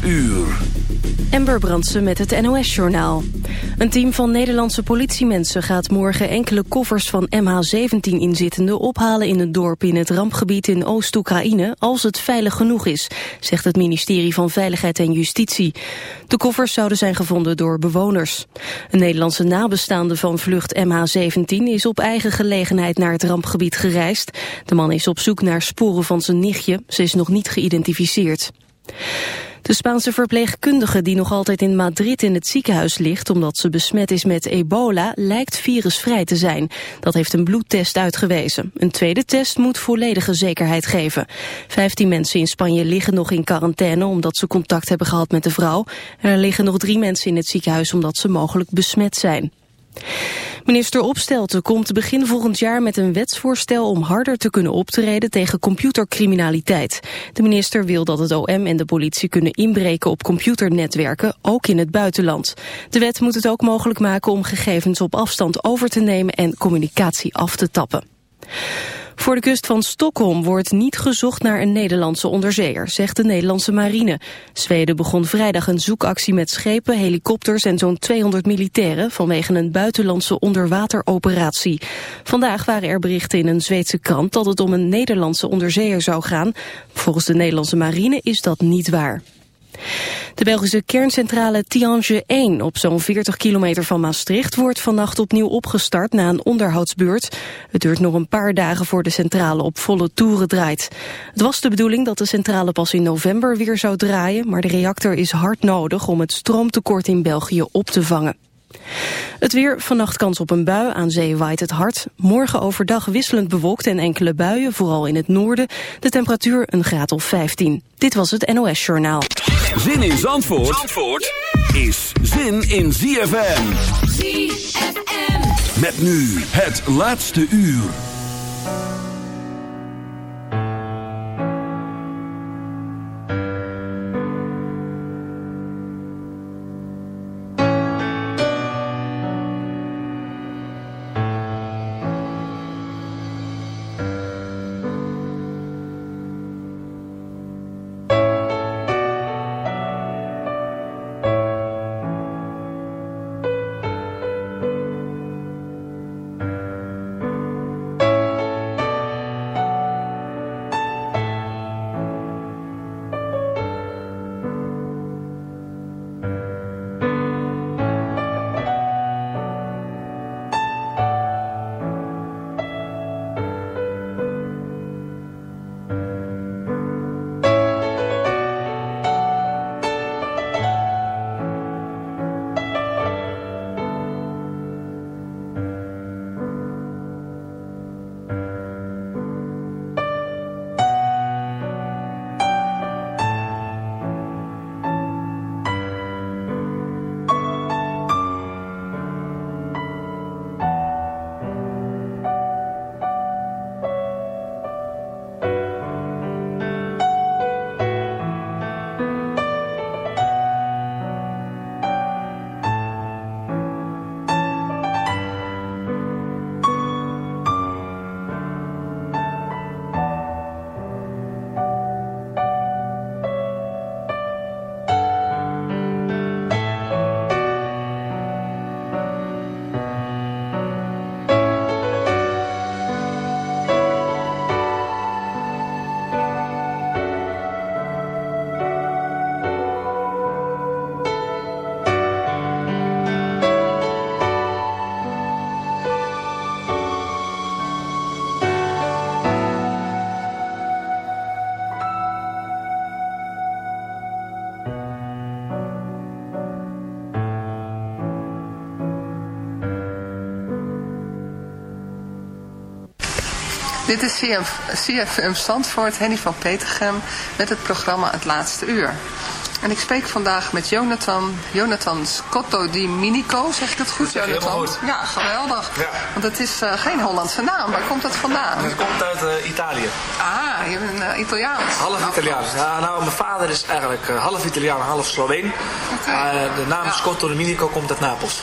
12 uur. Ember Brandsen met het NOS-journaal. Een team van Nederlandse politiemensen gaat morgen enkele koffers van MH17-inzittenden ophalen in een dorp in het rampgebied in Oost-Oekraïne als het veilig genoeg is, zegt het ministerie van Veiligheid en Justitie. De koffers zouden zijn gevonden door bewoners. Een Nederlandse nabestaande van vlucht MH17 is op eigen gelegenheid naar het rampgebied gereisd. De man is op zoek naar sporen van zijn nichtje. Ze is nog niet geïdentificeerd. De Spaanse verpleegkundige die nog altijd in Madrid in het ziekenhuis ligt omdat ze besmet is met ebola lijkt virusvrij te zijn. Dat heeft een bloedtest uitgewezen. Een tweede test moet volledige zekerheid geven. Vijftien mensen in Spanje liggen nog in quarantaine omdat ze contact hebben gehad met de vrouw. En er liggen nog drie mensen in het ziekenhuis omdat ze mogelijk besmet zijn. Minister Opstelten komt begin volgend jaar met een wetsvoorstel om harder te kunnen optreden tegen computercriminaliteit. De minister wil dat het OM en de politie kunnen inbreken op computernetwerken, ook in het buitenland. De wet moet het ook mogelijk maken om gegevens op afstand over te nemen en communicatie af te tappen. Voor de kust van Stockholm wordt niet gezocht naar een Nederlandse onderzeeër, zegt de Nederlandse marine. Zweden begon vrijdag een zoekactie met schepen, helikopters en zo'n 200 militairen vanwege een buitenlandse onderwateroperatie. Vandaag waren er berichten in een Zweedse krant dat het om een Nederlandse onderzeeër zou gaan. Volgens de Nederlandse marine is dat niet waar. De Belgische kerncentrale Tiange 1 op zo'n 40 kilometer van Maastricht wordt vannacht opnieuw opgestart na een onderhoudsbeurt. Het duurt nog een paar dagen voor de centrale op volle toeren draait. Het was de bedoeling dat de centrale pas in november weer zou draaien, maar de reactor is hard nodig om het stroomtekort in België op te vangen. Het weer, vannacht kans op een bui, aan zee waait het hard. Morgen overdag wisselend bewolkt en enkele buien, vooral in het noorden. De temperatuur een graad of 15. Dit was het NOS Journaal. Zin in Zandvoort, Zandvoort is zin in ZFM. ZFM. Met nu het laatste uur. Dit is CF, CFM Zandvoort, Henny van Petergem, met het programma Het Laatste Uur. En ik spreek vandaag met Jonathan, Jonathan Scotto di Minico, zeg ik dat goed, Jonathan? goed. Ja, geweldig. Ja. Want het is eh, geen Hollandse naam, waar komt dat vandaan? Het komt uit eh, Italië. Ah, je bent uh, Italiaans. Half Nou, Italiaans. Ja, nou, mijn vader is eigenlijk eh, half Italiaan, half Sloveen. Eh, de naam Ja. Scotto Dominico komt uit Napels.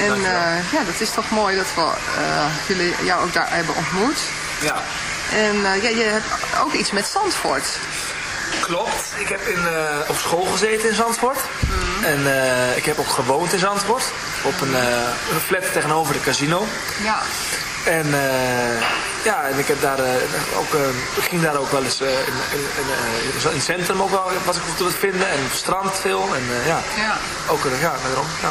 En eh, ja, dat is toch mooi dat we eh, jullie jou ook daar hebben ontmoet. ja. En eh, ja, je hebt ook iets met Zandvoort. Klopt. Ik heb in, op school gezeten in Zandvoort. En eh, ik heb ook gewoond in Zandvoort. Op een, een flat tegenover de casino. Ja. En ja, en ik heb daar ook, ik ging daar ook wel eens in, in, in, in het centrum ook wel was ik goed te vinden. En op het strand veel. En ja, Ja. ook ja, daarom. Ja.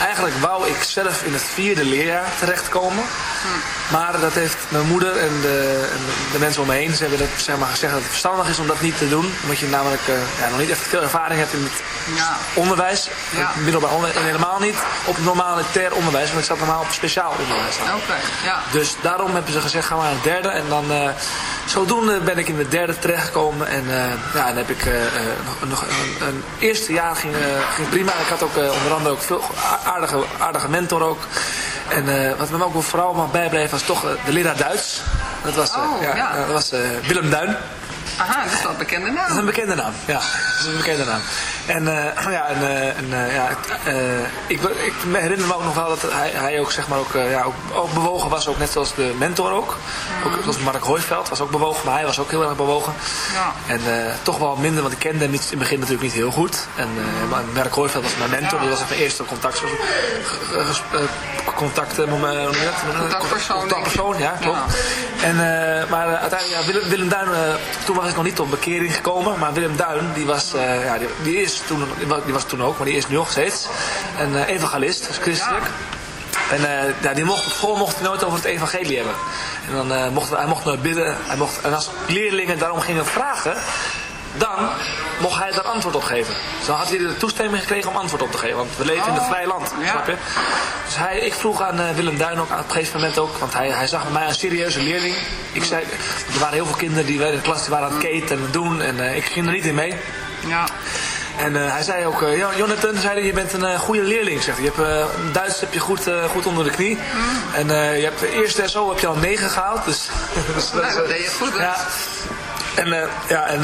Eigenlijk wou ik zelf in het vierde leerjaar terechtkomen. Maar dat heeft mijn moeder en de, en de mensen om me heen ze hebben dat, zeg maar, gezegd dat het verstandig is om dat niet te doen. Omdat je namelijk eh, ja, nog niet echt veel ervaring hebt in het Ja. onderwijs. Ja. Het middelbaar onderwijs. En helemaal niet op normaal ter onderwijs. Want ik zat normaal op speciaal onderwijs. Oké, ja. Dus daarom hebben ze gezegd, gaan we naar het derde. En dan, eh, zodoende ben ik in het derde terechtgekomen. En eh, ja, dan heb ik nog, nog een, een eerste jaar ging, ging prima. Ik had ook onder andere ook veel aardige, aardige mentor ook. En wat me ook vooral mag bijblijven was toch eh, de leraar Duits. Dat was, eh, Oh, ja. dat was eh, Willem Duin. Aha, dat is wel een bekende Dat is naam. een bekende naam, ja. Dat is een bekende naam. En, eh, ja, en, eh, en eh, ja, ik, ik herinner me ook nog wel dat hij, hij ook, zeg maar, ook, ja, ook, ook bewogen was, ook net zoals de mentor ook. Ook zoals Mark Hooiveld was ook bewogen, maar hij was ook heel erg bewogen. Ja. En toch wel minder, want ik kende hem niet, in het begin natuurlijk niet heel goed. En maar Mark Hooiveld was mijn mentor, Ja. dat was mijn eerste contact. contact? Contactpersoon, Contactpersoon, ja, klopt. En, eh, maar uiteindelijk, ja, Willem, Willem Duin, toen was ik nog niet tot bekering gekomen. Maar Willem Duin, die was, ja, die, die is toen, die was toen ook, maar die is nu nog steeds. Een eh, evangelist, dus christelijk. En eh, ja, die mocht, op school mocht hij nooit over het evangelie hebben. En dan eh, mocht hij mocht nooit bidden. Hij mocht, en als leerlingen daarom gingen vragen, dan mocht hij daar antwoord op geven. Dus dan had hij de toestemming gekregen om antwoord op te geven. Want we leven in een Oh, vrij land, ja. snap je? Dus hij, ik vroeg aan Willem Duin ook aan het gegeven moment ook, want hij, hij zag bij mij een serieuze leerling. Ik zei, er waren heel veel kinderen die in de klas die waren aan het keten en doen en ik ging er niet in mee. Ja. En eh, hij zei ook, ja, Jonathan, zei je bent een eh, goede leerling. Zegt. Je hebt, Duits heb je goed, goed onder de knie. En eh, je hebt de eerste SO heb je al 9 gehaald. Dus, dus Nou, is, dat deed je goed? Ja. En, ja, en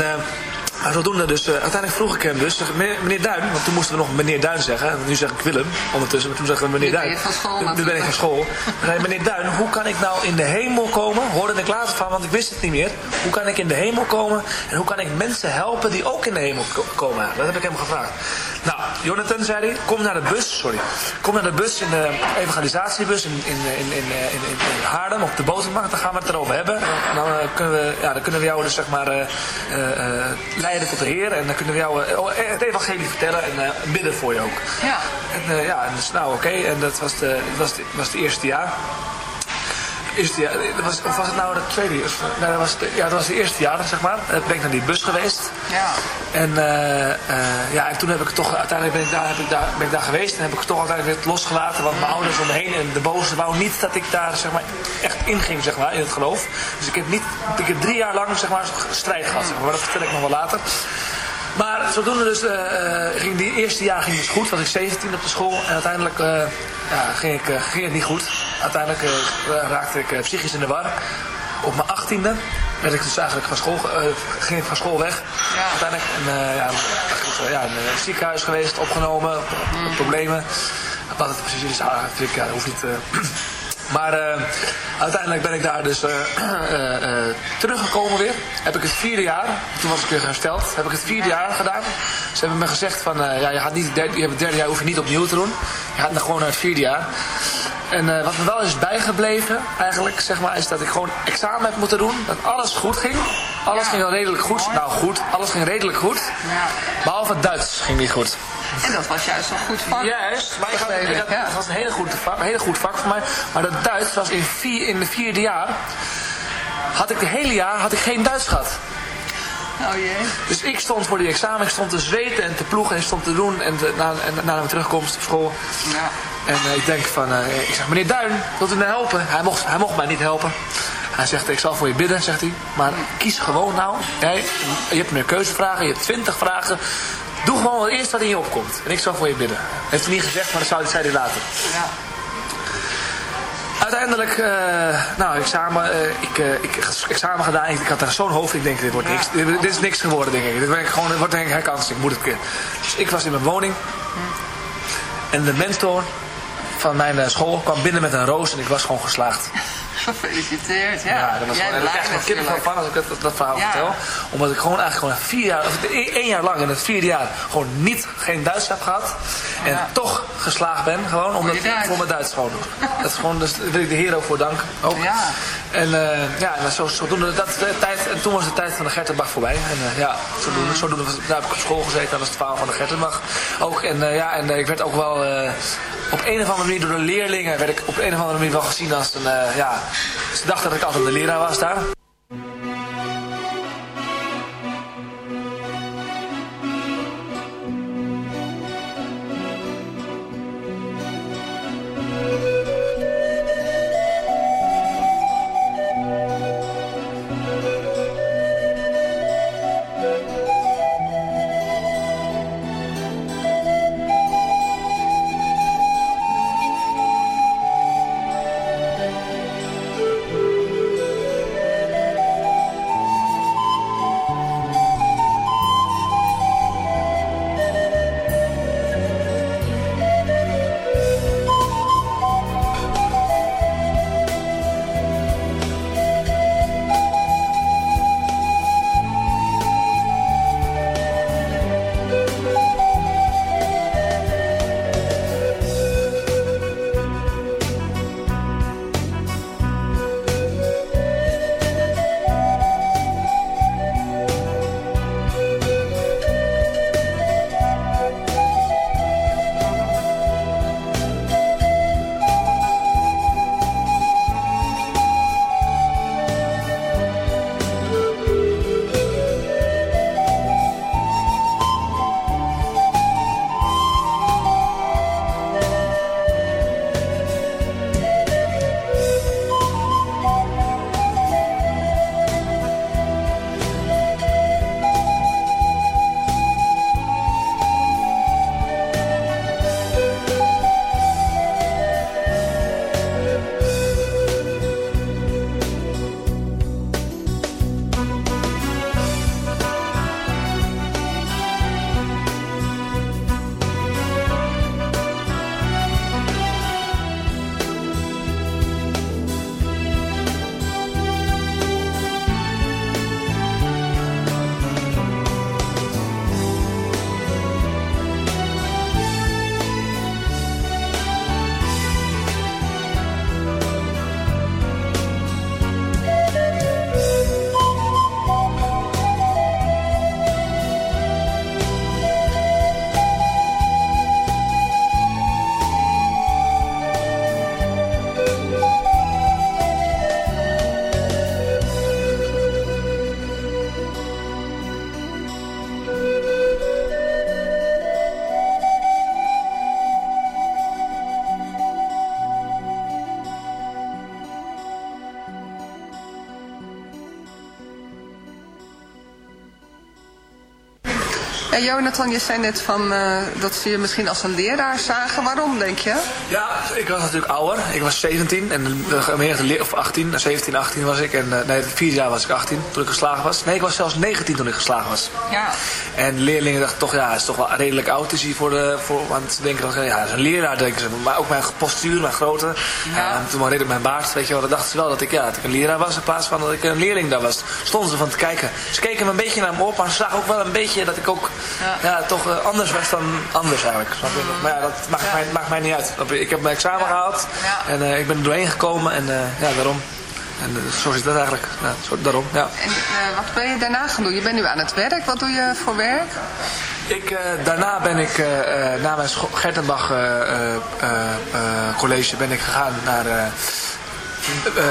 maar zodoende dus, eh, uiteindelijk vroeg ik hem dus, zeg, meneer, meneer Duin, want toen moesten we nog meneer Duin zeggen. En nu zeg ik Willem ondertussen, maar toen zeggen we meneer Nu ben Duin. je van school Nu- Nu ben ik van school. Zei meneer Duin, hoe kan ik nou in de hemel komen? Hoorde ik later van, want ik wist het niet meer. Hoe kan ik in de hemel komen? En hoe kan ik mensen helpen die ook in de hemel ko- komen? Dat heb ik hem gevraagd. Nou, Jonathan zei hij, kom naar de bus, sorry. Kom naar de bus, in de evangelisatiebus in, in, in, in, in, Haarlem, op de botermarkt. Dan gaan we het erover hebben. En dan, eh, kunnen we, ja, dan kunnen we jou dus zeg maar eh, eh, eh, leiden tot de Heer. En dan kunnen we jou eh, oh, eh, het evangelie vertellen en eh, bidden voor je ook. Ja. En ja, en dus, nou oké, en dat was, de, dat was, de, was het eerste jaar. Eerste jaar, was, of was het nou het tweede jaar? Nee, dat was, de, ja, dat was het eerste jaar, zeg maar. Toen ben ik naar die bus geweest. Ja. En, uh, uh, ja, en toen heb ik toch, uiteindelijk ben ik, daar, heb ik daar, ben ik daar geweest en heb ik het toch uiteindelijk weer losgelaten. Want mijn ouders om me heen en de boze wou niet dat ik daar zeg maar, echt inging zeg maar, in het geloof. Dus ik heb, niet, ik heb drie jaar lang zeg maar, strijd gehad. Zeg maar, maar dat vertel ik nog wel later. Maar zodoende dus, uh, ging die eerste jaar ging dus goed. Was ik 17 op de school. En uiteindelijk ja, ging, ik, ging het niet goed. Uiteindelijk raakte ik psychisch in de war. Op mijn achttiende werd ik dus eigenlijk van school, ging ik van school weg. Ja. Uiteindelijk en, ja, ja, in het ziekenhuis geweest, opgenomen, mm. problemen. Wat het precies is, ah, ja, dat hoeft niet... Maar uh, uiteindelijk ben ik daar dus uh, uh, teruggekomen weer. Heb ik het vierde jaar, toen was ik weer hersteld, heb ik het vierde jaar gedaan. Ze hebben me gezegd van, ja, je, gaat niet, je hebt het derde jaar hoef je niet opnieuw te doen. Je gaat dan gewoon naar het vierde jaar. En wat me wel is bijgebleven, eigenlijk, zeg maar, is dat ik gewoon examen heb moeten doen. Dat alles goed ging. Alles Ja. ging wel redelijk goed. Mooi. Nou goed, alles ging redelijk goed. Ja. Behalve het Duits ging niet goed. En dat was juist een goed vak. Juist, maar ik had, ik had, Ja. het was een hele goed vak, een hele goed vak voor mij. Maar dat Duits was in, vier, in de vierde jaar, had ik de hele jaar had ik geen Duits gehad. Oh jee. Dus ik stond voor die examen, ik stond te zweten en te ploegen en stond te doen. En, te- na, en na mijn terugkomst op school. Ja. En eh, ik denk van, eh, ik zeg, meneer Duin, wilt u mij helpen? Hij mocht, hij mocht mij niet helpen. Hij zegt, ik zal voor je bidden, zegt hij. Maar kies gewoon nou. Jij, je hebt meer keuzevragen, je hebt twintig vragen. Doe gewoon het eerste wat in je opkomt. En ik zal voor je bidden. Heeft hij niet gezegd, maar dat zou- zei hij later. Ja. Uiteindelijk, eh, nou, examen, eh, ik, eh, ik examen gedaan. Ik, ik had er zo'n hoofd. Ik denk, dit wordt niks. Dit, dit is niks geworden, denk ik. Dit wordt gewoon, dit wordt denk ik herkanst. Ik moet het kunnen. Dus ik was in mijn woning. En de mentor van mijn school kwam binnen met een roos en ik was gewoon geslaagd. Gefeliciteerd. Ja, dat was Jij gewoon, daar ik echt kippenvel natuurlijk. van als ik dat, dat, verhaal Ja. vertel. Omdat ik gewoon eigenlijk gewoon vier jaar, of één jaar lang in het vierde jaar gewoon niet, geen Duits heb gehad. En Ja. toch geslaagd ben, gewoon omdat Duits. voor mijn Duits gewoon. dat is gewoon, dus daar wil ik de Heer ook voor danken. Ook. Ja. En eh, ja, en zo, zodoende, dat, de tijd, en toen was de tijd van de Gertenbach voorbij. En eh, ja, zodoende, zodoende was, daar heb ik op school gezeten, dat was het verhaal van de Gertenbach. Ook, en eh, ja, en ik werd ook wel op een of andere manier door de leerlingen, werd ik op een of andere manier wel gezien als een, eh, ja, ze dachten dat ik altijd de leraar was daar. Ja, Jonathan, je zei net van, eh, dat ze je misschien als een leraar zagen. Waarom, denk je? Ja, ik was natuurlijk ouder. Ik was 17 en de gemeente leer- of 18, 17, 18 was ik. En eh, nee, het vierde jaar was ik 18 toen ik geslagen was. Nee, ik was zelfs 19 toen ik geslagen was. Ja. En leerlingen dachten toch, ja, hij is toch wel redelijk oud is hij voor de, voor, want ze denken dan, ja, hij is een leraar, denken ze. Maar ook mijn postuur, mijn grootte. Ja. En toen maar redelijk mijn baard, weet je wel, dan dachten ze wel dat ik, ja, dat ik een leraar was in plaats van dat ik een leerling daar was. Stonden ze van te kijken. Ze keken me een beetje naar me op, maar ze zagen ook wel een beetje dat ik ook, Ja. ja, toch eh, anders was dan anders eigenlijk. Snap je? Maar ja, dat maakt. Mij, maakt mij niet uit. Ik heb mijn examen gehaald en eh, ik ben er doorheen gekomen en eh, ja, daarom. En zo zit dat eigenlijk. Ja, zo, daarom, ja. En wat ben je daarna gaan doen? Je bent nu aan het werk. Wat doe je voor werk? Ik, daarna ben ik, na mijn Gertenbach college, ben ik gegaan naar uh,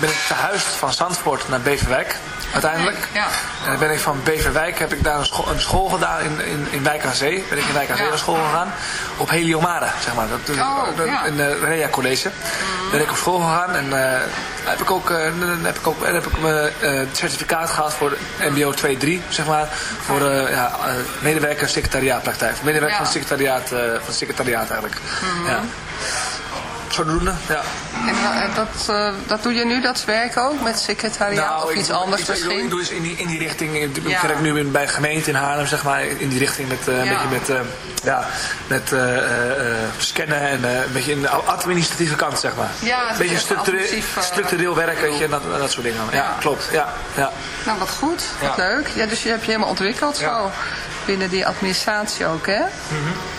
ben ik verhuisd van Zandvoort naar Beverwijk uiteindelijk. Ja. En dan ben ik van Beverwijk, heb ik daar een school, een school gedaan in, in, in Wijk aan Zee. Ben ik in Wijk aan Zee naar school gegaan. Op Heliomare, zeg maar. Dat, oh, ja. In de Rea College. Mm. Ben ik op school gegaan en uh, heb ik ook, uh, heb ik ook heb ik mijn uh, certificaat gehad voor MBO 2-3, zeg maar. Voor ja, medewerker secretariaatpraktijk. Medewerker van secretariaat, van secretariaat eigenlijk. Mm Ja zodoende, ja. En dat, uh, dat doe je nu, dat werk ook, met secretariaat nou, of iets anders misschien? Ik doe, ik doe in die, in die richting, ik ja. werk nu bij gemeente in Haarlem, zeg maar, in die richting met, ja. een beetje met, ja, met scannen en een beetje in de administratieve kant, zeg maar. Ja, een beetje structureel, structureel werk, weet je, en dat, dat soort dingen. Ja, klopt, ja, ja. Nou, wat goed, wat leuk. Ja, dus je hebt je helemaal ontwikkeld zo, binnen die administratie ook, hè? Mm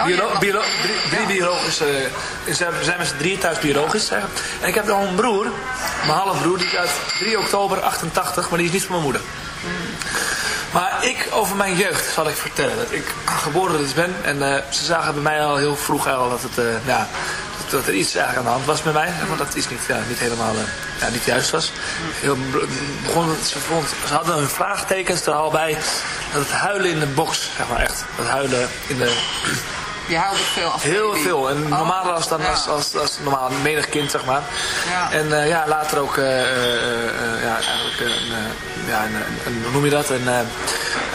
Oh, biolo drie, biologische... Uh, zijn met z'n drieën thuis biologisch. Hè. En ik heb nog een broer, mijn halfbroer, die is uit 3 oktober 88, maar die is niet van mijn moeder. Maar ik, over mijn jeugd, zal ik vertellen. Dat ik geboren dus ben. En uh, ze zagen bij mij al heel vroeg al dat, het, uh, ja, dat, er iets eigenlijk aan de hand was met mij. Want dat iets niet, ja, niet helemaal ja, niet juist was. Heel, begon, ze, vond, ze hadden hun vraagtekens er al bij. Dat het huilen in de box, zeg maar echt. Dat huilen in de je huilde veel als Heel veel. En oh, normaler als, dan, als, als, als normaal menig kind, zeg maar. Ja. En uh, ja, later ook, uh, uh, ja, eigenlijk, een, ja, een, een, hoe noem je dat? Een,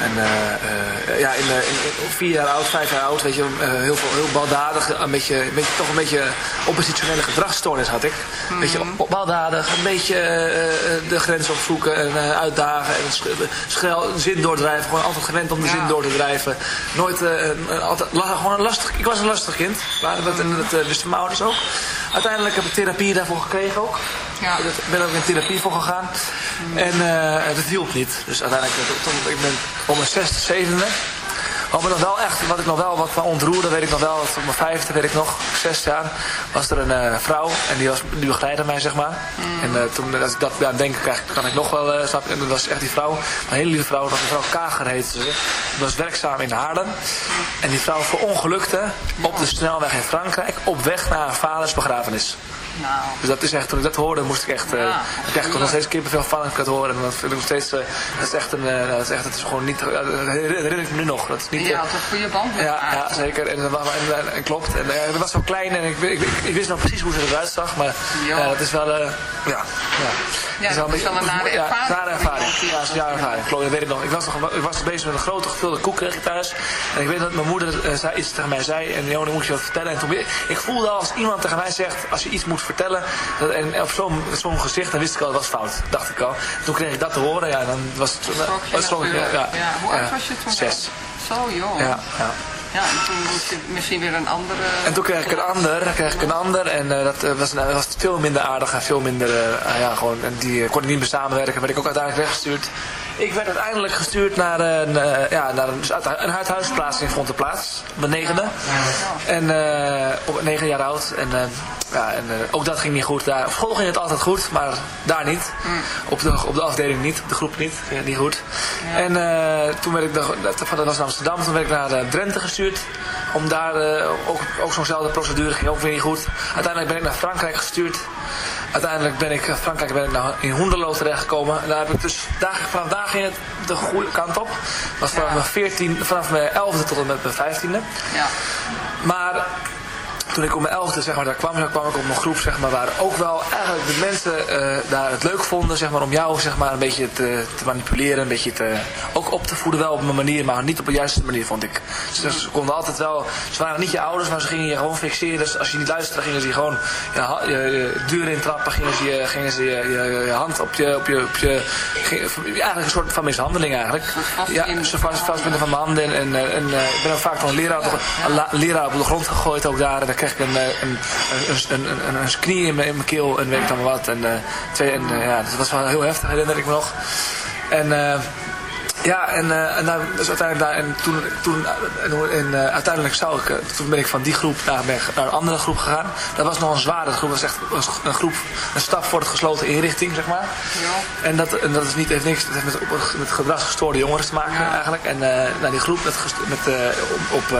een, ja, in, in, vier jaar oud, vijf jaar oud, weet je, heel, veel, heel baldadig, een beetje, een beetje, toch een beetje oppositionele gedragsstoornis had ik. Een beetje mhm. baldadig, een beetje de grens opzoeken en uitdagen en schel, zin doordrijven. Gewoon altijd gewend om de zin door te drijven. Nooit, altijd, gewoon lastig ik was een lastig kind. Maar dat, dat wisten mijn ouders ook. Uiteindelijk heb ik therapie daarvoor gekregen ook. Ja. Ik ben ook in therapie voor gegaan. En uh, dat hielp niet. Dus uiteindelijk, eh, ik ben om mijn zesde, zevende wat, me nog wel echt, wat ik nog wel wat me ontroerde, weet ik nog wel, op mijn vijfde, weet ik nog, zes jaar, was er een uh, vrouw en die, was, die begeleidde mij, zeg maar. Mm. En uh, toen, als ik dat ja, denk, krijg, kan ik nog wel, uh, snap En dat was echt die vrouw, een hele lieve vrouw, dat mevrouw Kager heette ze. Die was werkzaam in Haarlem. En die vrouw verongelukte op de snelweg in Frankrijk, op weg naar haar vaders begrafenis. Nou. Dus dat is echt, toen ik dat hoorde, moest ik echt, uh, ja, ik echt nog steeds kippenvel van ik het horen. En dat vind ik nog steeds, uh, dat is echt een, uh, dat is echt, het is gewoon niet, dat herinner ik me nu nog. Dat is niet, ja, toch goede band met ja, ja, zeker. En, en, en, klopt. En uh, was zo klein en ik, ik, ik, wist nog precies hoe ze eruit zag, maar uh, het is wel, uh, ja, ja. Ja, dat is wel een nare ervaring. Ja, nare ervaring. Ja, ja, ervaring. Klopt, dat weet ik nog. Ik was, nog, ik was bezig met een grote gevulde koek kreeg ik thuis. En ik weet dat mijn moeder uh, zei, iets tegen mij zei. En Jona, moet je wat vertellen. En toen, ik voelde als iemand tegen mij zegt, als je iets moet vertellen. Dat, en op zo'n zo'n gezicht, dan wist ik al, dat was fout. Dacht ik al. Toen kreeg ik dat te horen. Ja, dan was het... Was het ja, ja. Hoe oud was je toen? Zes. Zo jong. Ja, ja. Ja, en toen moest je misschien weer een andere... En toen kreeg ik een ander, kreeg ik een ander. En uh, dat, uh, was, uh, was veel minder aardig en veel minder... ah ja, gewoon, en die kon ik niet meer samenwerken. werd ik ook uiteindelijk weggestuurd. Ik werd uiteindelijk gestuurd naar een, ja, naar een, een huishuisplaats in Frontenplaats. Op mijn negende. En op negen jaar oud. En ja, en uh, ook dat ging niet goed. Daar, op school ging het altijd goed, maar daar niet. Mm. Op, de, op de afdeling niet, op de groep niet. Ging het niet goed. Ja. En uh, toen werd ik, de, dat was in Amsterdam, toen werd ik naar uh, Drenthe gestuurd. Om daar ook, ook zo'nzelfde procedure, ging ook weer niet goed. Uiteindelijk ben ik naar Frankrijk gestuurd. Uiteindelijk ben ik Frankrijk ben ik naar, in Hoenderloo terechtgekomen. En daar heb ik dus daar, vanaf daar ging het de goede kant op. Dat was vanaf, ja. mijn 14, vanaf mijn 11e tot en met mijn 15e. Ja. Maar toen ik op mijn elfde zeg maar, daar kwam, kwam ik op een groep zeg maar, waar ook wel eigenlijk de mensen uh, daar het leuk vonden zeg maar, om jou zeg maar, een beetje te, te, manipuleren, een beetje te, ook op te voeden wel op een manier, maar niet op de juiste manier vond ik. Ze, ze konden altijd wel, ze waren niet je ouders, maar ze gingen je gewoon fixeren. Dus als je niet luisterde, gingen ze je gewoon ja, je, je deur intrappen, gingen ze, je, gingen ze je, hand op je, op je, op je eigenlijk een soort van mishandeling eigenlijk. Ja, ze vast, vastbinden van mijn handen en, en, en ik ben ook vaak van een leraar, een leraar op de grond gegooid ook daar. En kreeg ik een, een, een, een, een, knie in mijn, in mijn keel en weet ik dan wat. En, uh, twee, en uh, ja, dat was wel heel heftig, herinner ik me nog. En uh, ja, en, uh, en, dus uiteindelijk daar, en toen, toen en, uh, uiteindelijk zou ik, toen ben ik van die groep naar, naar een andere groep gegaan. Dat was nog een zware groep, dat was echt een groep, een stap voor het gesloten inrichting, zeg maar. Ja. En, dat, en dat is niet, heeft niks, dat heeft met, met gedragsgestoorde jongeren te maken ja. eigenlijk. En uh, nou, die groep met, met, op, op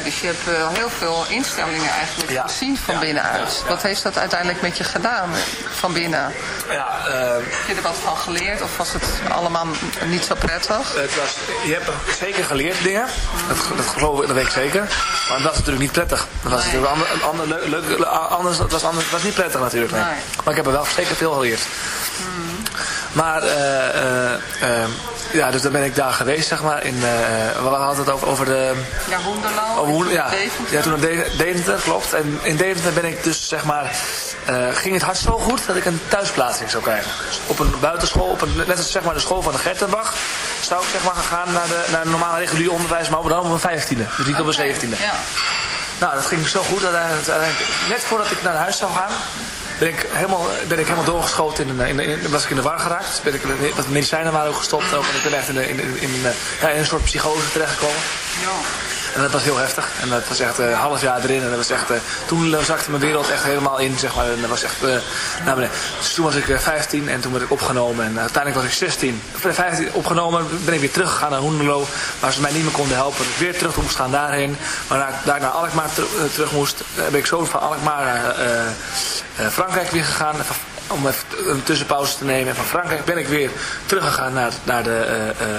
Dus je hebt uh, heel veel instellingen eigenlijk ja. gezien van ja. binnenuit. Ja. Wat heeft dat uiteindelijk met je gedaan van binnen? Ja, uh, heb je er wat van geleerd of was het allemaal niet zo prettig? Het was, je hebt zeker geleerd dingen, dat, dat geloof ik, dat weet ik zeker. Maar dat was natuurlijk niet prettig. Dat was nee. natuurlijk ander, ander, leuk, leuk, anders, dat was, anders, dat was niet prettig natuurlijk. Nee. Maar ik heb er wel zeker veel geleerd. Maar uh, ja, dus dan ben ik daar geweest, zeg maar. In, uh, we hadden het over, over de... Ja, Hoenderlo. Over Hoen, ja, ja, toen naar Deventer, klopt. En in Deventer ben ik dus, zeg maar... Ging het hart zo goed dat ik een thuisplaatsing zou krijgen. Op een buitenschool, op een, net als zeg maar de school van de Gertenbach, zou ik zeg maar gaan naar, de, naar normale regulier onderwijs, maar dan op een vijftiende. Dus niet op een zeventiende. Ja. Nou, dat ging zo goed dat net voordat ik naar huis zou gaan, ben ik helemaal, ben ik helemaal doorgeschoten. In, in, in, was ik in de war geraakt. Ben ik, wat medicijnen waren ook gestopt. Ook, en ik ben echt in, in, een soort psychose terechtgekomen. Ja. En dat was heel heftig. En dat was echt een uh, half jaar erin. En dat was echt, uh, toen zakte mijn wereld echt helemaal in, zeg maar. En dat was echt uh, naar. Dus toen was ik 15 en toen werd ik opgenomen. En uiteindelijk was ik 16. 15 opgenomen, ben ik weer teruggegaan naar Hoenderlo. Waar ze mij niet meer konden helpen. ik weer terug moest gaan daarheen. Maar daar naar Alkmaar ter, terug moest, ben ik zo van Alkmaar naar Frankrijk weer gegaan om even een tussenpauze te nemen. En van Frankrijk ben ik weer teruggegaan naar, naar de... Uh, uh,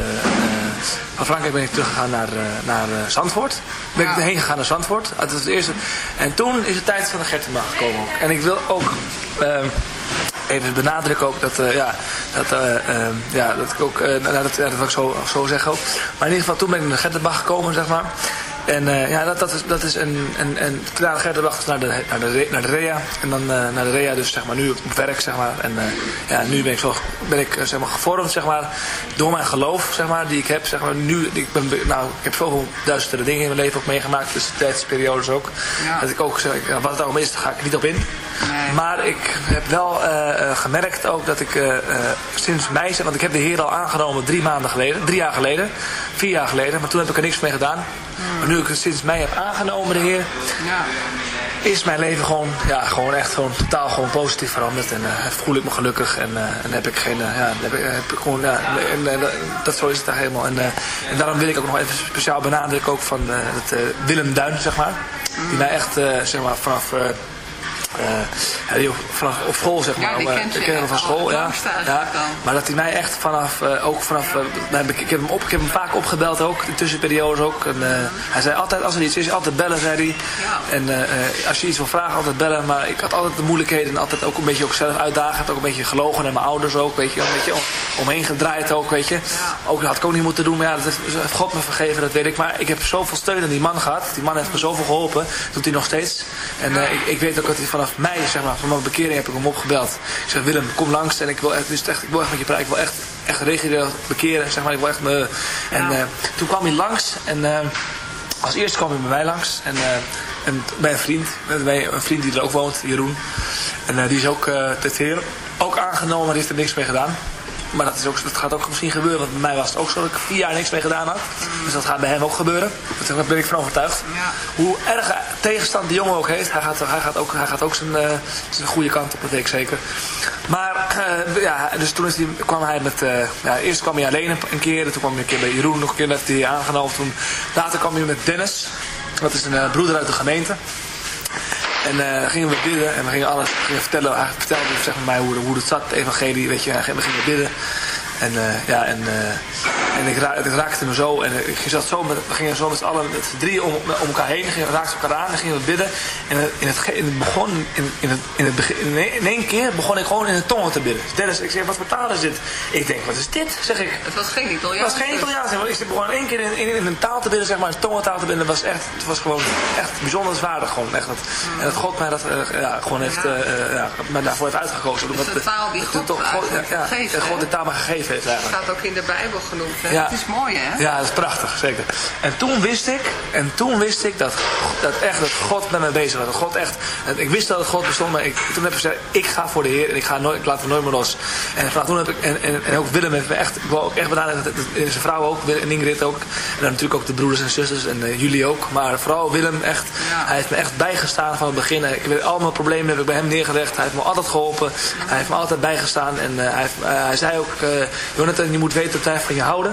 van Frankrijk ben ik teruggegaan naar, naar Zandvoort. Ben ik heen gegaan naar Zandvoort. Dat was het eerste. En toen is de tijd van de Gertenbach gekomen ook. En ik wil ook... Ehm, even benadrukken ook dat, ja, dat, uh, ja, dat ik ook, nou, dat, dat wil ik zo, zo zeggen ook. Maar in ieder geval toen ben ik naar Gertenbach gekomen, zeg maar. En uh, ja, dat, dat, is, dat is een, een, een ga je naar de, naar, de, naar de REA. En dan uh, naar de REA dus zeg maar nu op werk, zeg maar. En uh, ja, nu ben ik, zo, ben ik zeg maar, gevormd, zeg maar, door mijn geloof, zeg maar, die ik heb, zeg maar. Nu, ik, ben, nou, ik heb zoveel duizenden dingen in mijn leven ook meegemaakt, dus de tijdsperiodes ook. Ja. Dat ik ook zeg, wat het allemaal is, daar ga ik niet op in. Nee. Maar ik heb wel gemerkt ook dat ik sinds mei, want ik heb de Heer al aangenomen drie maanden geleden, drie jaar geleden, vier jaar geleden, maar toen heb ik er niks mee gedaan. Maar nu ik het sinds mij heb aangenomen, de Heer, ja. is mijn leven gewoon, ja, gewoon echt gewoon totaal gewoon positief veranderd. En uh, voel ik me gelukkig en, uh, en heb ik geen, uh, ja, heb ik, heb ik gewoon, ja, en, dat zo is het daar helemaal. En, en daarom wil ik ook nog even speciaal benadrukken ook van het Willem Duin, zeg maar. Die mij echt, zeg maar, vanaf uh, vanaf op school zeg maar. Ja, ik ken hem van school, ja. ja. Maar dat hij mij echt vanaf, uh, ook vanaf, uh, ik, heb hem op, ik heb hem vaak opgebeld ook, in tussenperiodes ook. En, hij zei altijd, als er iets is, altijd bellen, zei hij. Ja. En als je iets wil vragen, altijd bellen. Maar ik had altijd de moeilijkheden en altijd ook een beetje ook zelf uitdagend. Ook een beetje gelogen naar mijn ouders ook, weet je. Een beetje om, omheen gedraaid ook, weet je. Ja. Ook dat had ik ook niet moeten doen, maar ja, dat heeft God me vergeven, dat weet ik. Maar ik heb zoveel steun aan die man gehad. Die man heeft me zoveel geholpen, doet hij nog steeds. En ik, ik weet ook dat hij vanaf vanaf mei, zeg maar, van mijn bekering heb ik hem opgebeld. Ik zeg, Willem, kom langs en ik wil echt, dus echt, ik wil echt met je praten. Ik wil echt, echt regionaal bekeren, zeg maar. Ik wil echt me... En uh, toen kwam hij langs en uh, als eerste kwam hij bij mij langs. En, uh, en bij een vriend, bij een vriend die er ook woont, Jeroen. En die is ook uh, ook aangenomen, maar die heeft er niks mee gedaan. Maar dat, is ook, dat gaat ook misschien gebeuren. Want bij mij was het ook zo dat ik vier jaar niks mee gedaan had. Dus dat gaat bij hem ook gebeuren. Daar ben ik van overtuigd. Ja. Hoe erg tegenstand die jongen ook heeft, hij gaat, hij gaat ook, hij gaat ook zijn, uh, zijn goede kant op, dat weet ik zeker. Maar uh, ja, dus toen is die, kwam hij met, uh, ja, eerst kwam hij alleen een, keer, toen kwam hij een keer bij Jeroen, nog een keer heeft hij aangenomen. Toen, later kwam hij met Dennis, dat is een broeder uit de gemeente. En uh, gingen we bidden en we gingen alles vertellen. Hij vertelde zeg maar, mij hoe, hoe het zat, het evangelie, weet je. En we gingen bidden. En, uh, ja, en, uh, en ik, ra het raakte me zo. En ik zat zo met, we gingen zo met z'n allen, met z'n drieën om, om elkaar heen. We raakten elkaar aan en gingen we bidden. En in het, in het begon, in, in, het, in, het begin, in één keer begon ik gewoon in de tongen te bidden. Dennis, ik zeg, wat voor taal is dit? Ik denk, wat is dit? Zeg ik. Het was geen Italiaans. Het was geen Italiaans. Ik begon één keer in, in, in, een taal te bidden, zeg maar, een tongentaal te bidden. was echt, het was gewoon echt bijzonder zwaardig. Gewoon, echt, dat, mm. En dat God mij dat uh, ja, gewoon heeft, ja. Uh, ja, mij daarvoor heeft uitgekozen. Dus de taal die God, toch, God, ja, God de taal maar gegeven heeft eigenlijk. Het staat ook in de Bijbel genoemd. Hè? Ja. Het is mooi, hè? Ja, dat is prachtig, zeker. En toen wist ik, en toen wist ik dat, dat echt dat God met mij bezig was. Dat God echt, ik wist dat het God bestond, maar ik, toen heb ik gezegd, ik ga voor de Heer en ik, ga nooit, ik laat me nooit meer los. En vanaf toen heb ik, en, en, en ook Willem heeft me echt, ik wil ook echt en zijn vrouw ook, en Ingrid ook. En dan natuurlijk ook de broeders en zusters en uh, jullie ook. Maar vooral Willem, echt, ja. hij heeft me echt bijgestaan van het begin. Ik weet, al mijn problemen heb ik bij hem neergelegd. Hij heeft me altijd geholpen. Hij heeft me altijd bijgestaan. En uh, hij, uh, hij zei ook, Jonathan, je moet weten dat wij van je houden.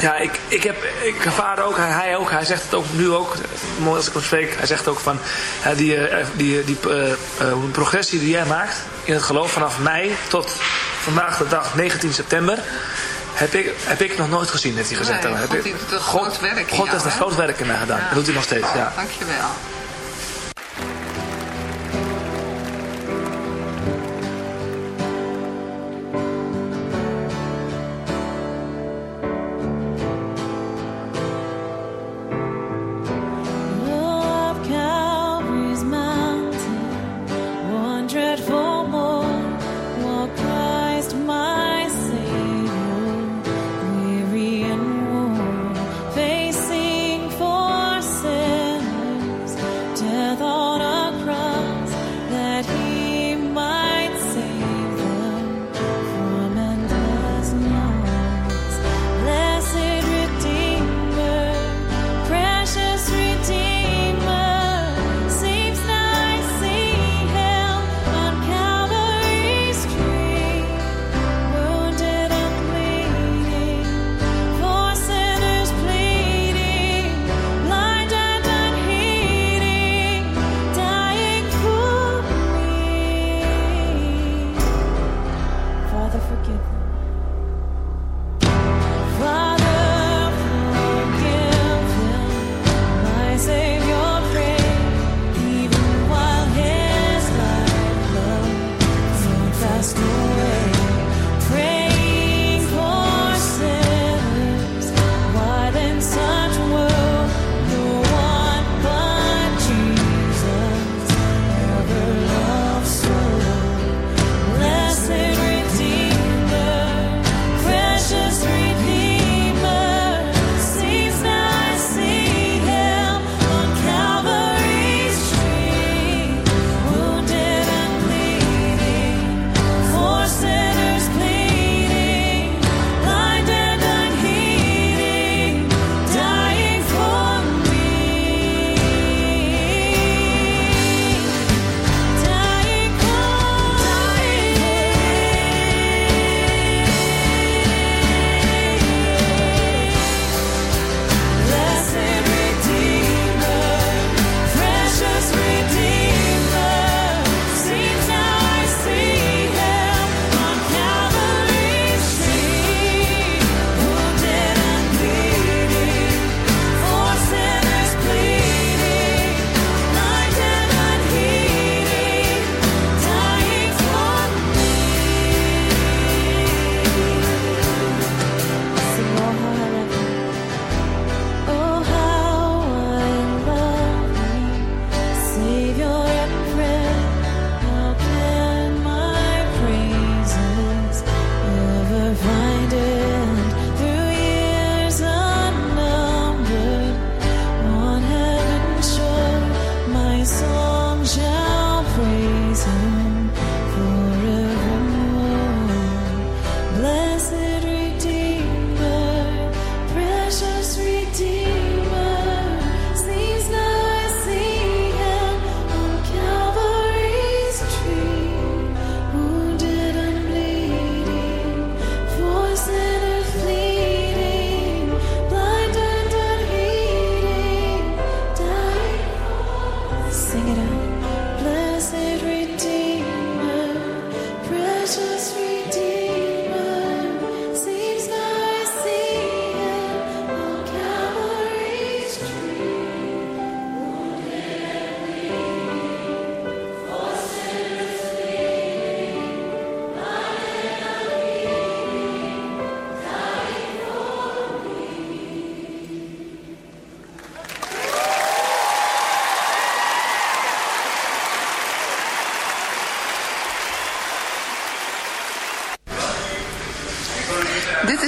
ja, ik, ik, heb, ik ervaar ook, hij, hij ook, hij zegt het ook nu ook, mooi als ik hem spreek, hij zegt ook van die, die, die uh, uh, progressie die jij maakt in het geloof vanaf mei tot vandaag de dag 19 september, heb ik, heb ik nog nooit gezien, heeft hij gezegd. Nee, God heeft een groot werk in God heeft een groot werk in mij gedaan. Ja. Dat doet hij nog steeds, ja. Dankjewel.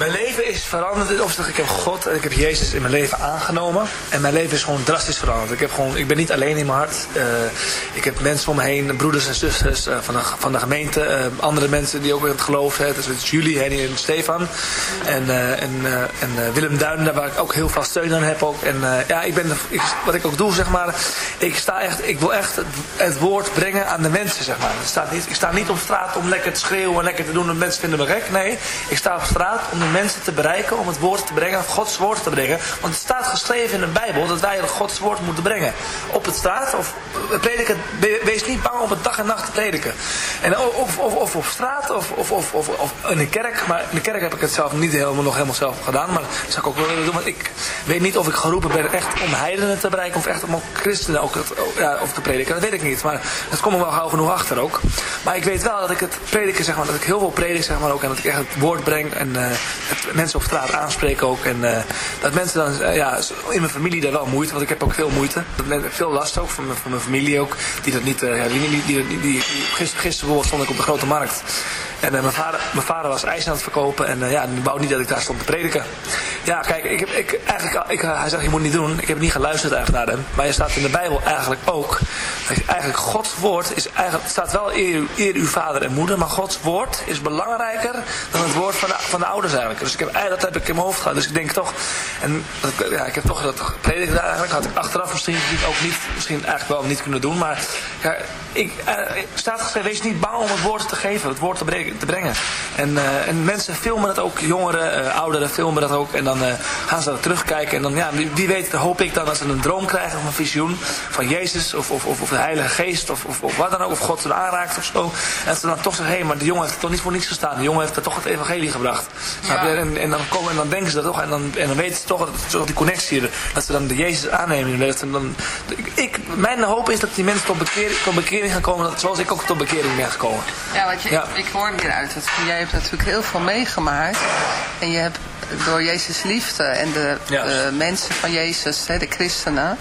Mijn leven is veranderd. Of ik heb God en ik heb Jezus in mijn leven aangenomen. En mijn leven is gewoon drastisch veranderd. Ik, heb gewoon, ik ben niet alleen in mijn hart. Uh, ik heb mensen om me heen, broeders en zusters uh, van, de, van de gemeente. Uh, andere mensen die ook in het geloof hebben. Dus is Julie, Henny en Stefan. En, en, en Willem Duinen, waar ik ook heel veel steun aan heb. Ook. En ja, ik ben, wat ik ook doe, zeg maar. Ik, sta echt, ik wil echt het, het woord brengen aan de mensen, zeg maar. Ik sta, niet, ik sta niet op straat om lekker te schreeuwen en lekker te doen. En mensen vinden me gek. Nee, ik sta op straat om mensen te bereiken, om het woord te brengen, Gods woord te brengen. Want het staat geschreven in de Bijbel dat wij Gods woord moeten brengen. Op het straat, of prediken, wees niet bang om het dag en nacht te prediken. En of, of, of op straat, of, of, of, of, of in de kerk. Maar in de kerk heb ik het zelf niet helemaal, nog helemaal zelf gedaan. Maar dat zou ik ook wel willen doen. Want ik weet niet of ik geroepen ben echt om heidenen te bereiken, of echt om christenen ook ja, of te prediken. Dat weet ik niet. Maar dat komt wel gauw genoeg achter ook. Maar ik weet wel dat ik het prediken, zeg maar, dat ik heel veel predik, zeg maar ook. En dat ik echt het woord breng en uh, mensen op straat aanspreken ook. En uh, dat mensen dan, uh, ja, in mijn familie daar wel moeite, want ik heb ook veel moeite. Veel last ook van mijn, mijn familie ook. Die dat niet, die, die, die, die, die, gisteren, gisteren stond ik op de grote markt. En mijn, vader, mijn vader was ijs aan het verkopen en ja, die wou niet dat ik daar stond te prediken. Ja, kijk, ik heb, ik, eigenlijk, ik, hij zegt, je moet niet doen. Ik heb niet geluisterd eigenlijk naar hem. Maar je staat in de Bijbel eigenlijk ook. Eigenlijk Gods woord is eigenlijk, staat wel eer, eer uw vader en moeder. Maar Gods woord is belangrijker dan het woord van de, van de ouders eigenlijk. Dus ik heb, dat heb ik in mijn hoofd gehad. Dus ik denk toch, en ja, ik heb toch dat prediken eigenlijk. Had ik achteraf misschien ook niet, misschien eigenlijk wel niet kunnen doen. Maar ja, ik, uh, staat geschreven, wees niet bang om het woord te geven, het woord te, brengen. Te brengen. En, uh, en mensen filmen dat ook, jongeren, uh, ouderen filmen dat ook. En dan gaan ze dat terugkijken. En dan, ja, wie, wie, weet, hoop ik dan als ze een droom krijgen of een visioen van Jezus of, of, of, of de Heilige Geest of, of, of wat dan ook. Of God ze aanraakt of zo. En ze dan toch zeggen, hé, hey, maar de jongen heeft er toch niet voor niets gestaan. De jongen heeft er toch het evangelie gebracht. Ja. En, en, dan komen, en dan denken ze dat toch. En dan, en dan weten ze toch dat, die connectie, dat ze dan de Jezus aannemen. En dan, ik, mijn hoop is dat die mensen tot bekering, tot bekering gaan komen, zoals ik ook tot bekering ben gekomen. Ja, want je, ja. ik hoor hieruit jij hebt natuurlijk heel veel meegemaakt. En je hebt door Jezus liefde en de, de mensen van Jezus, hè, de christenen,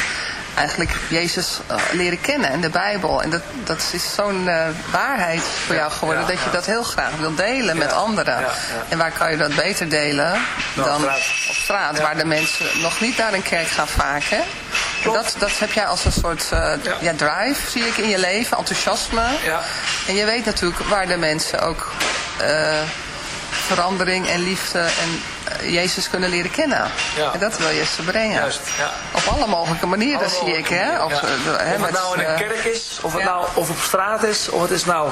eigenlijk Jezus uh, leren kennen en de Bijbel. En dat, dat is zo'n uh, waarheid voor jou geworden dat je dat heel graag wil delen met anderen. En waar kan je dat beter delen dan op straat, waar de mensen nog niet naar een kerk gaan vaak. Hè? Dat, dat heb jij als een soort uh, ja. drive, zie ik in je leven, enthousiasme. En je weet natuurlijk waar de mensen ook verandering en liefde en eh, Jezus kunnen leren kennen. Ja. En dat wil je ze brengen. Juist, ja. Op alle mogelijke manieren zie ik. Hè? Of, ja. hè, of het nou in een kerk is, of het nou of op straat is, of het is nou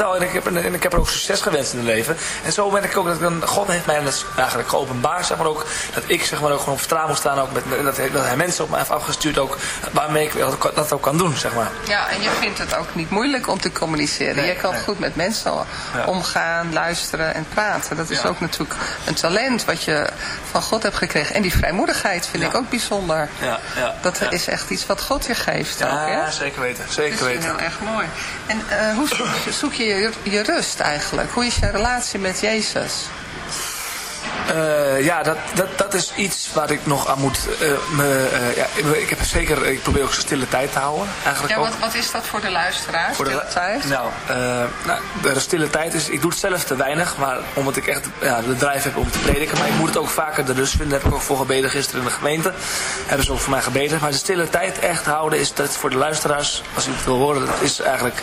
En ik, heb, en ik heb er ook succes gewenst in het leven. En zo ben ik ook, dat dan, God heeft mij dus eigenlijk geopenbaard, zeg maar ook, dat ik zeg maar ook gewoon op vertrouwen moet staan, ook met, dat, dat hij mensen op mij heeft afgestuurd, ook, waarmee ik dat ook kan doen, zeg maar. Ja, en je vindt het ook niet moeilijk om te communiceren. je kan goed met mensen omgaan, luisteren en praten. Dat is ook natuurlijk een talent wat je van God hebt gekregen. En die vrijmoedigheid vind ik ook bijzonder. Ja, ja, dat is echt iets wat God je geeft. Ja, ook, hè? zeker weten. Zeker dat is weten. heel erg mooi. En uh, hoe zoek je, je je rust eigenlijk? Hoe is je relatie met Jezus? Uh, ja, dat, dat, dat is iets waar ik nog aan moet. Uh, me, uh, ja, ik heb zeker, ik probeer ook stille tijd te houden. Eigenlijk ja, wat, wat is dat voor de luisteraar? Voor stille de, tijd? Nou, nou, de stille tijd is, ik doe het zelf te weinig, maar omdat ik echt ja, de drijf heb om te prediken. Maar ik moet het ook vaker de rust vinden. Daar heb ik ook voor gebeden gisteren in de gemeente. Hebben ze ook voor mij gebeden. Maar de stille tijd echt houden is dat voor de luisteraars, als u het wil horen, dat is eigenlijk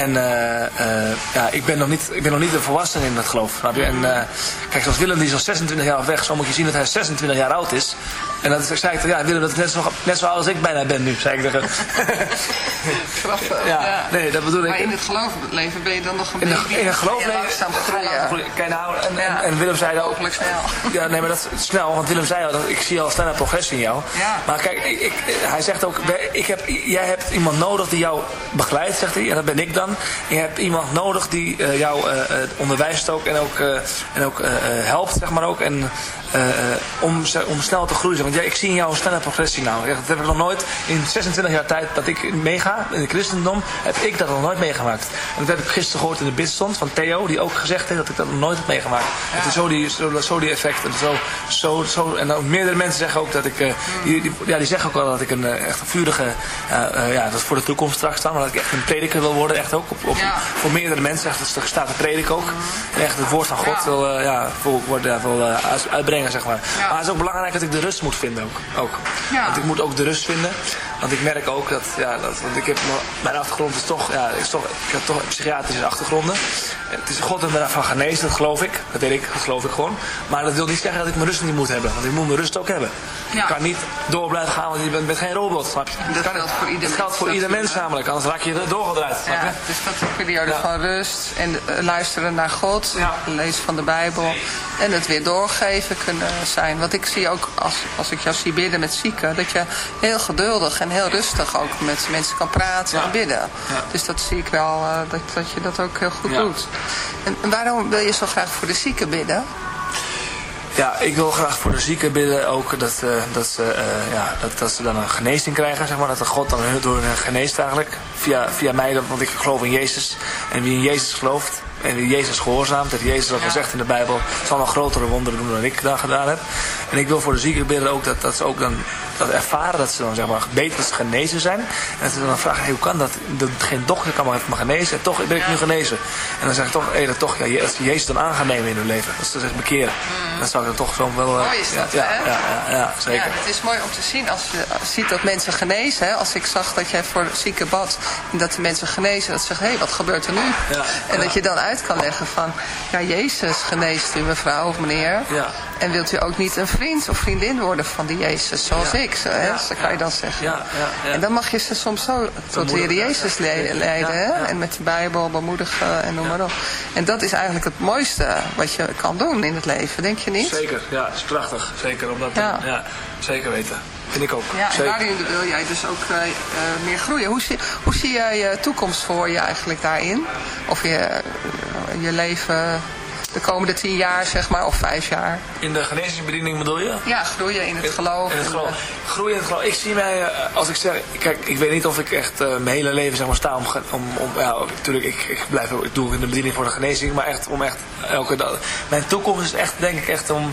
En uh, uh, ja, ik ben nog niet, ik ben nog niet een volwassene in dat geloof. En uh, kijk, zoals Willem die is al 26 jaar weg. Zo moet je zien dat hij 26 jaar oud is. En dat zei ik, ja, Willem, dat is net zo, net zo oud als ik bijna ben nu, zei ik tegen Grappig. Ja, ja, nee, dat bedoel ik. Maar in het geloofleven ben je dan nog een beetje... In, in het geloofleven groeien. Kijk nou, en, en, en, Willem zei ook... snel. Ja, nee, maar dat is snel, want Willem zei al, dat, ik zie al snelle progressie in jou. Ja. Maar kijk, ik, ik, hij zegt ook, ik heb, jij hebt iemand nodig die jou begeleidt, zegt hij. En dat ben ik dan. Je hebt iemand nodig die uh, jou uh, onderwijst ook en ook, uh, en ook helpt, zeg maar ook. En om, om snel te groeien. Want ja, ik zie in jou een snelle progressie nou. Dat heb ik nog nooit in 26 jaar tijd dat ik meega in het christendom, heb ik dat nog nooit meegemaakt. En dat heb ik gisteren gehoord in de bidstond van Theo, die ook gezegd heeft dat ik dat nog nooit heb meegemaakt. Ja. Het is zo die, zo, zo die effecten. Zo, zo, zo, en meerdere mensen zeggen ook dat ik, uh, die, die, ja, die zeggen ook wel dat ik een echt een vurige, ja, dat is voor de toekomst straks dan, maar dat ik echt een prediker wil worden, echt ook op, op ja. voor meerdere mensen, echt dat staat de predik ook. En echt het woord van God wil, ja, wil, wil, wil uitbrengen, zeg maar. Maar het is ook belangrijk dat ik de rust moet vinden ook. ook. Want ik moet ook de rust vinden. Want ik merk ook dat, ja, dat want ik heb, mijn achtergrond is toch, ja, is toch, ik heb toch psychiatrische achtergronden. Het is God en daarvan genezen, dat geloof ik. Dat weet ik, dat geloof ik gewoon. Maar dat wil niet zeggen dat ik mijn rust niet moet hebben. Want ik moet mijn rust ook hebben. Ja. Ik kan niet door blijven gaan, want je bent, bent geen robot, snap je? Dat kan, geldt voor ieder dat geldt voor ieder mens namelijk, anders raak je doorgedraaid. Ja, dus dat is een periode ja. van rust en uh, luisteren naar God, ja. lezen van de Bijbel en het weer doorgeven kunnen zijn. Want ik zie ook, als, als ik jou zie bidden met zieken, dat je heel geduldig en heel rustig ook met mensen kan praten ja. en bidden. Ja. Dus dat zie ik wel, uh, dat, dat je dat ook heel goed doet. En, en waarom wil je zo graag voor de zieken bidden? Ja, ik wil graag voor de zieken bidden ook dat, uh, dat, ze, uh, ja, dat, dat ze dan een genezing krijgen, zeg maar. Dat de God dan door hen geneest eigenlijk. Via, via mij, want ik geloof in Jezus. En wie in Jezus gelooft en wie Jezus gehoorzaamt, dat Jezus al ja. gezegd in de Bijbel, zal nog grotere wonderen doen dan ik dan gedaan heb. En ik wil voor de zieken bidden ook dat, dat ze ook dan dat ervaren, dat ze dan zeg maar beter genezen zijn. En dat ze dan vragen, hey, hoe kan dat? dat? Geen dokter kan maar even me genezen en toch ben ik nu genezen. En dan zeg ik toch, hey, dat toch ja, als je Jezus dan aan gaan nemen in hun leven, dat ze zich bekeren. Mm. Dan zou ik dan toch zo wel... Mooi is dat, ja, hè? Ja, ja, ja, zeker. Ja, het is mooi om te zien als je ziet dat mensen genezen. Hè? Als ik zag dat jij voor zieken bad en dat de mensen genezen, dat ze zeggen, hé, hey, wat gebeurt er nu? Ja, en dat je dan uit kan leggen van... Ja, Jezus geneest u mevrouw of meneer. Ja. En wilt u ook niet een vriend of vriendin worden van die Jezus, zoals ik, zo, hè? zo kan je dan zeggen. Ja, ja, ja. En dan mag je ze soms zo tot de Heer Jezus le- leiden, hè? En met de Bijbel bemoedigen en noem maar op. En dat is eigenlijk het mooiste wat je kan doen in het leven, denk je niet? Zeker, ja, het is prachtig. Zeker, omdat Ja. ja. zeker weten. Vind ik ook. Ja, en daarin wil jij dus ook eh, eh, meer groeien. Hoe zie, hoe zie jij je toekomst voor je eigenlijk daarin? Of je, eh, je leven de komende tien jaar, zeg maar, of vijf jaar? In de genezingsbediening bedoel je? Ja, groeien in het geloof. In het en, geloof. eh, Groeien in het geloof. Ik zie mij, eh, als ik zeg, kijk, ik weet niet of ik echt eh, mijn hele leven zeg maar sta om, om, om ja, natuurlijk, ik, ik blijf, ik doe in de bediening voor de genezing, maar echt om echt elke dag. Mijn toekomst is echt, denk ik, echt om,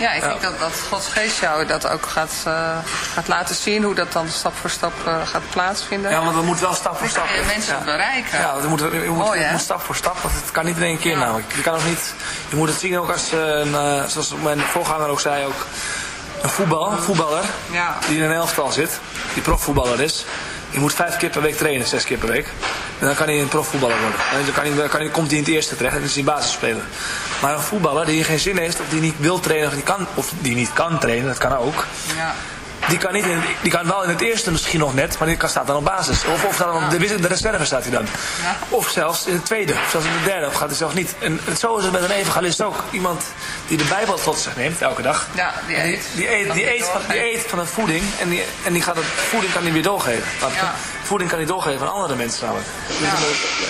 Ja, ik denk dat, dat Gods geest jou dat ook gaat, eh, gaat laten zien. Hoe dat dan stap voor stap eh, gaat plaatsvinden. Ja, want we moeten wel stap voor stap. je mensen ja. bereiken. Ja, we moeten, Mooi, stap voor stap, want het kan niet in één keer namelijk. Je kan ook niet, je moet het zien ook als, eh, een, zoals mijn voorganger ook zei, ook een voetbal, voetballer Ja. die in een elftal zit, die profvoetballer is. Die moet vijf keer per week trainen, zes keer per week. En dan kan hij een profvoetballer worden. En dan, kan hij, dan kan hij, komt hij in het eerste terecht en is hij basisspeler. Maar een voetballer die geen zin heeft, of die niet wil trainen, of die, kan, of die niet kan trainen, dat kan ook. Ja. Die kan, niet in, die kan wel in het eerste misschien nog net, maar die kan, staat dan op basis. Of, of dan op de, de reserve staat hij dan. Ja. Of zelfs in het tweede, of zelfs in de derde, of gaat hij zelfs niet. En zo is het met een evangelist ook. Iemand die de Bijbel tot zich neemt, elke dag. Ja, die eet. Die, eet, die, eet, van, die doorgeven. eet van een voeding en die, en die gaat het, voeding kan hij weer doorgeven. Ja. Voeding kan hij doorgeven aan andere mensen namelijk. Dus Ja.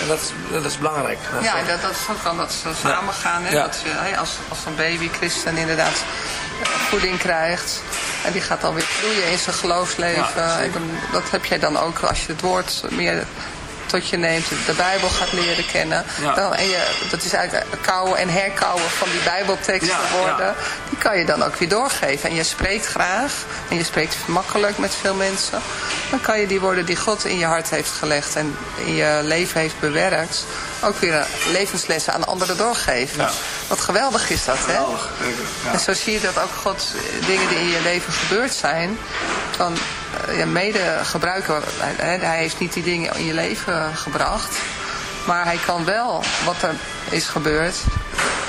En dat is, dat is belangrijk. Dat Ja, ook- dat, dat, zo kan dat zo samen gaan. Hè? Ja. Dat je, hè, als, als een baby christen inderdaad eh, voeding krijgt. En die gaat dan weer groeien in zijn geloofsleven. Ja, zeker. en dan, dat heb jij dan ook als je het woord meer tot je neemt. De Bijbel gaat leren kennen. Ja. Dan, en je, dat is eigenlijk kouwen en herkauwen van die Bijbelteksten Ja, worden. ja. Die kan je dan ook weer doorgeven. En je spreekt graag. En je spreekt makkelijk met veel mensen. Dan kan je die woorden die God in je hart heeft gelegd. En in je leven heeft bewerkt. Ook weer levenslessen aan anderen doorgeven. Wat geweldig is dat, hè? Geweldig. En zo zie je dat ook God eh, dingen die in je leven gebeurd zijn, dan ja, mede gebruiken. Hij heeft niet die dingen in je leven gebracht, maar hij kan wel wat er is gebeurd,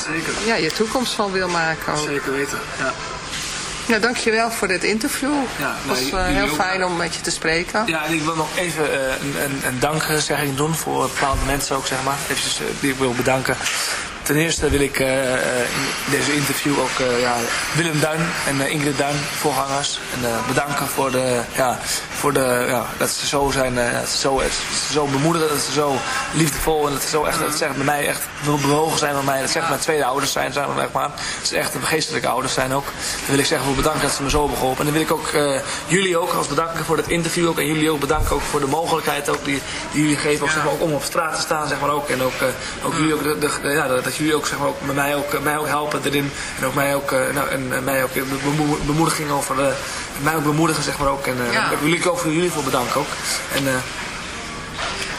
zeker. ja, je toekomst van wil maken ook. Zeker weten. Ja. Nou, dankjewel voor dit interview. Ja, het was eh, heel fijn om met je te spreken. Ja, en ik wil nog even eh, een, een, een dankzegging doen voor bepaalde mensen ook, zeg maar. Even die ik wil bedanken. Ten eerste wil ik eh, eh, in deze interview ook eh, ja, Willem Duin en Ingrid Duin, voorgangers, en, bedanken voor, de, ja, voor de, ja, dat ze zo zijn, dat ze zo, dat zo bemoedigen, dat ze zo liefdevol en dat ze zo echt, dat zegt bij mij echt bewogen zijn met mij. Dat zegt mijn tweede ouders zijn, zeg maar. Dat ze echt geestelijke ouders zijn ook. Dan wil ik zeggen voor bedanken dat ze me zo hebben geholpen. En dan wil ik ook jullie ook als bedanken voor het interview ook. En jullie ook bedanken ook voor de mogelijkheid ook die, die jullie geven ook, zeg ook om op straat te staan, zeg maar ook. En ook, ook jullie ook, de- ja, dat jullie ook, zeg maar, ook mij ook, eh, mij ook helpen erin. En ook mij ook, eh, nou, en, mij ook bemo- bemoediging over, eh, mij ook bemoedigen, zeg maar ook. En eh, Ja. daar wil ik ook voor jullie voor bedanken ook. En, eh,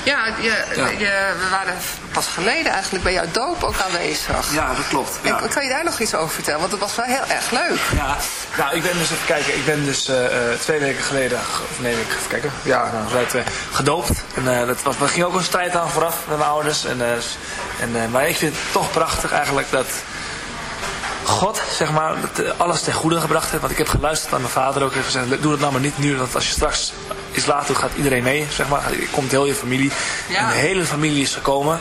Ja, je, Je, we waren pas geleden eigenlijk bij jouw doop ook aanwezig. Ja, dat klopt. Ja. kan je daar nog iets over vertellen? Want het was wel heel erg leuk. Ja, nou, ik ben dus even kijken. Ik ben dus uh, twee weken geleden, of nee, ik even kijken. Ja, nou, werd, uh, gedoopt. En dat was, er ging ook een strijd aan vooraf met mijn ouders. En, en, maar ik vind het toch prachtig eigenlijk dat God, zeg maar, alles ten goede gebracht heeft. Want ik heb geluisterd aan mijn vader ook. Heeft gezegd, doe het nou maar niet nu. Want als je straks iets later gaat iedereen mee. Zeg maar. Komt heel je familie. En de hele familie is gekomen.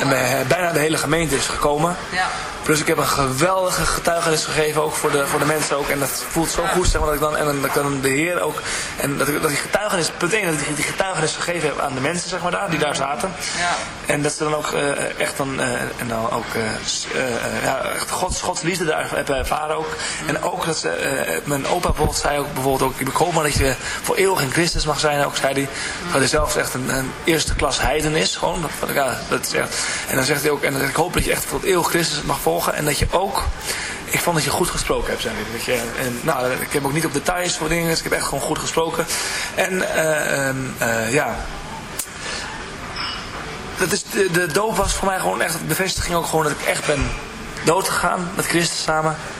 En bijna de hele gemeente is gekomen. Ja. Plus ik heb een geweldige getuigenis gegeven ook voor de, voor de mensen ook. En dat voelt zo goed zeg maar, dat ik dan, en dat dan de Heer ook. En dat ik dat die getuigenis, punt 1, dat ik die getuigenis gegeven heb aan de mensen zeg maar daar, die daar zaten. Ja. En dat ze dan ook uh, echt dan, uh, en dan ook uh, ja, echt Gods, daar hebben ervaren ook. En ook dat ze, mijn opa bijvoorbeeld zei ook bijvoorbeeld ook, ik hoop maar dat je voor eeuwig in Christus mag zijn. Ook zei hij, dat hij zelfs echt een, een eerste klas heiden is. Gewoon, dat, ja, dat is echt. En dan zegt hij ook, en dan, ik hoop dat je echt tot eeuwig Christus mag volgen. En dat je ook... Ik vond dat je goed gesproken hebt, zei Dat je, en, nou, ik heb ook niet op details voor dingen. Dus ik heb echt gewoon goed gesproken. En uh, ja... Dat is, de, de doop was voor mij gewoon echt de bevestiging ook gewoon dat ik echt ben doodgegaan met Christus samen.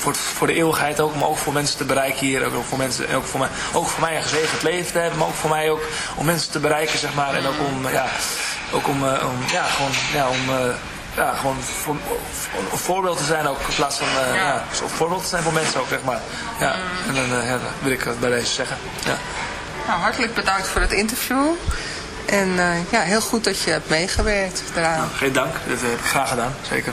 voor, voor de eeuwigheid ook, maar ook voor mensen te bereiken hier. Ook voor, mensen, ook voor, mij, ook voor mij een gezegend leven te hebben, maar ook voor mij ook om mensen te bereiken, zeg maar. En ook om, ja, ook om, uh, om ja, gewoon, ja, om, uh, ja, gewoon voor, een voorbeeld te zijn ook in plaats van, uh, ja. ja een voorbeeld te zijn voor mensen ook, zeg maar. Ja, en dan ja, wil ik dat bij deze zeggen. Ja. Nou, hartelijk bedankt voor het interview. En ja, heel goed dat je hebt meegewerkt daaraan. Nou, geen dank, dat heb ik graag gedaan, zeker.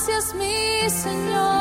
gracias mi Señor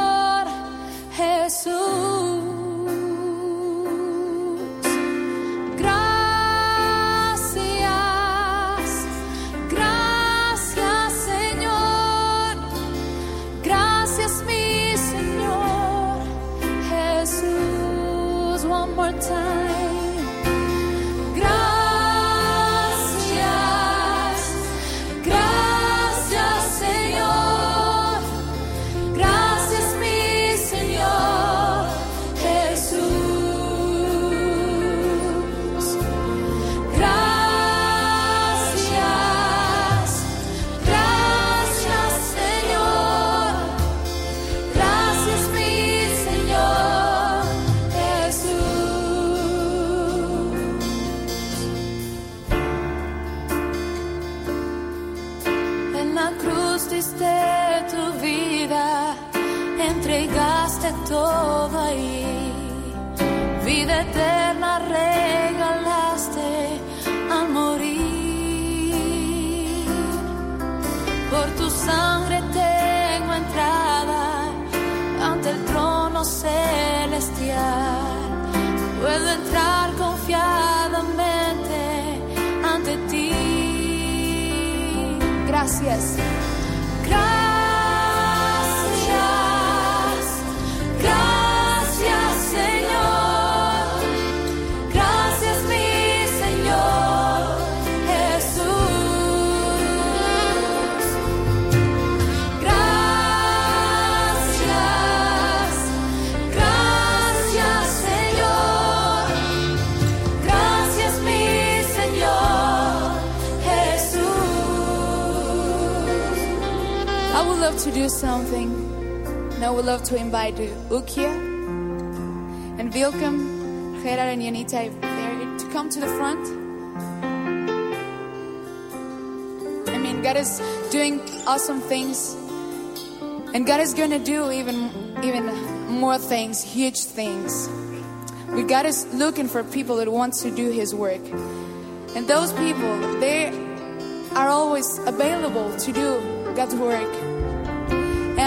yes, yes. Love to do something. Now we love to invite Ukia and Wilkem, Gerard and Janita to come to the front. I mean, God is doing awesome things. And God is to do even even more things, huge things. But God is looking for people that want to do his work. And those people, they are always available to do God's work.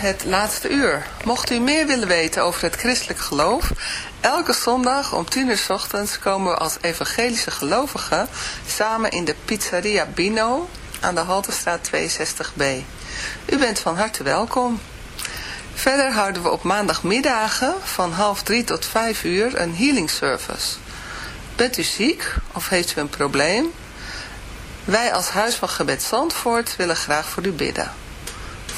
Het laatste uur. Mocht u meer willen weten over het christelijk geloof, elke zondag om 10 uur 's ochtends komen we als evangelische gelovigen samen in de pizzeria Bino aan de Haltestraat 62b. U bent van harte welkom. Verder houden we op maandagmiddagen van half drie tot vijf uur een healing service. Bent u ziek of heeft u een probleem? Wij als Huis van Gebed Zandvoort willen graag voor u bidden.